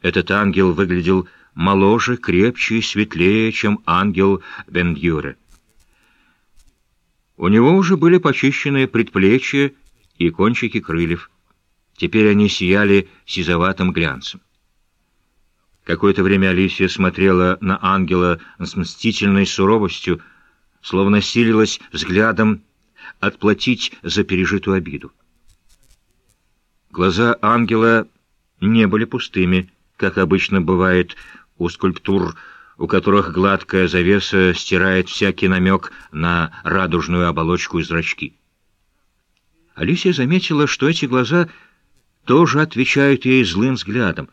Этот ангел выглядел моложе, крепче и светлее, чем ангел Бендюре. У него уже были почищенные предплечья и кончики крыльев. Теперь они сияли сизоватым глянцем. Какое-то время Алисия смотрела на ангела с мстительной суровостью, словно силилась взглядом отплатить за пережитую обиду. Глаза ангела не были пустыми, как обычно бывает у скульптур, у которых гладкая завеса стирает всякий намек на радужную оболочку и зрачки. Алисия заметила, что эти глаза тоже отвечают ей злым взглядом,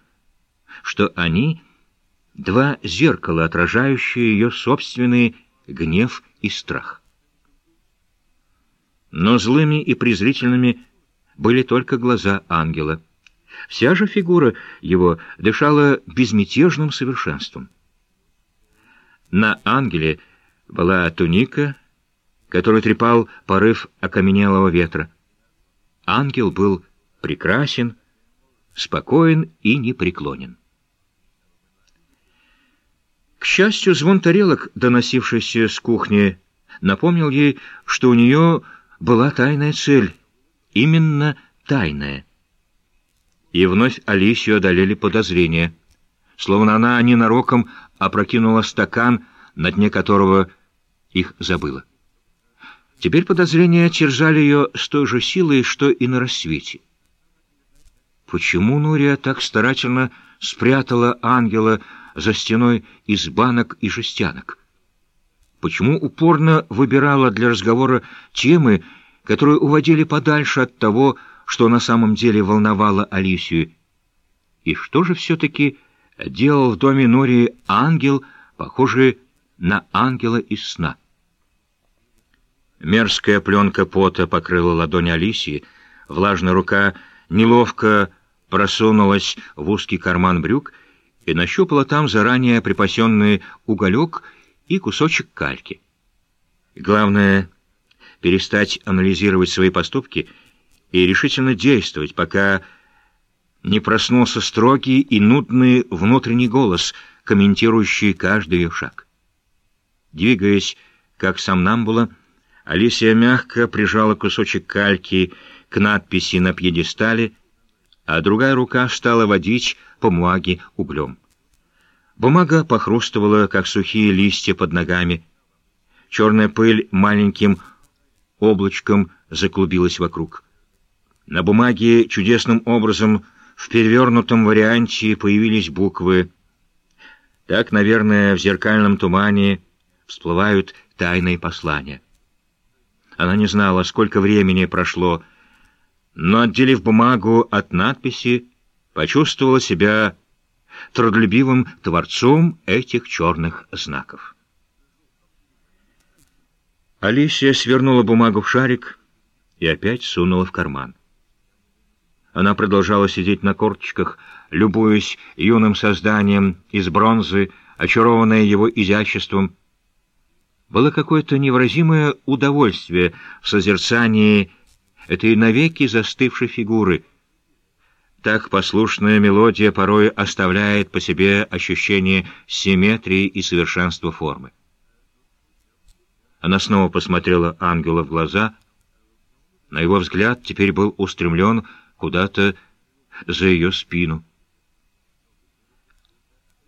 что они — два зеркала, отражающие ее собственный гнев и страх. Но злыми и презрительными были только глаза ангела. Вся же фигура его дышала безмятежным совершенством. На ангеле была туника, которую трепал порыв окаменелого ветра. Ангел был прекрасен, спокоен и непреклонен. К счастью, звон тарелок, доносившийся с кухни, напомнил ей, что у нее была тайная цель, именно тайная. И вновь Алисию одолели подозрения, словно она ненароком опрокинула стакан, на дне которого их забыла. Теперь подозрения терзали ее с той же силой, что и на рассвете. Почему Нурия так старательно спрятала ангела за стеной из банок и жестянок? Почему упорно выбирала для разговора темы, которые уводили подальше от того, что на самом деле волновало Алисию? И что же все-таки делал в доме Нории ангел, похожий на ангела из сна? Мерзкая пленка пота покрыла ладонь Алисии, влажная рука неловко просунулась в узкий карман брюк и нащупала там заранее припасенный уголек и кусочек кальки. Главное — перестать анализировать свои поступки и решительно действовать, пока не проснулся строгий и нудный внутренний голос, комментирующий каждый ее шаг. Двигаясь, как сам нам было, Алисия мягко прижала кусочек кальки к надписи на пьедестале, а другая рука стала водить по бумаге углем. Бумага похрустывала, как сухие листья под ногами. Черная пыль маленьким облачком заклубилась вокруг. На бумаге чудесным образом в перевернутом варианте появились буквы. Так, наверное, в зеркальном тумане всплывают тайные послания. Она не знала, сколько времени прошло, но, отделив бумагу от надписи, почувствовала себя трудолюбивым творцом этих черных знаков. Алисия свернула бумагу в шарик и опять сунула в карман. Она продолжала сидеть на корточках, любуясь юным созданием из бронзы, очарованная его изяществом, было какое-то невыразимое удовольствие в созерцании этой навеки застывшей фигуры. Так послушная мелодия порой оставляет по себе ощущение симметрии и совершенства формы. Она снова посмотрела ангела в глаза. На его взгляд теперь был устремлен куда-то за ее спину.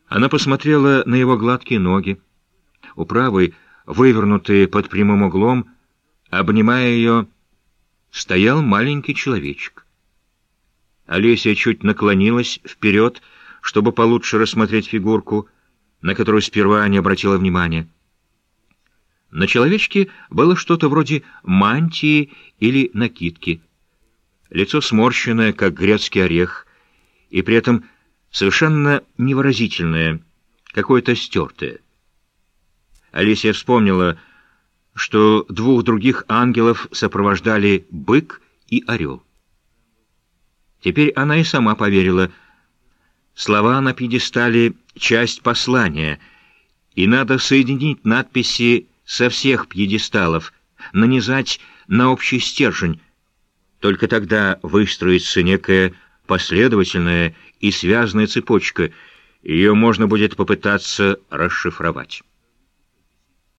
Она посмотрела на его гладкие ноги. У правой — вывернутые под прямым углом, обнимая ее, стоял маленький человечек. Олеся чуть наклонилась вперед, чтобы получше рассмотреть фигурку, на которую сперва не обратила внимания. На человечке было что-то вроде мантии или накидки. Лицо сморщенное, как грецкий орех, и при этом совершенно невыразительное, какое-то стертое. Алисия вспомнила, что двух других ангелов сопровождали бык и орел. Теперь она и сама поверила. Слова на пьедестале — часть послания, и надо соединить надписи со всех пьедесталов, нанизать на общий стержень. Только тогда выстроится некая последовательная и связанная цепочка. Ее можно будет попытаться расшифровать.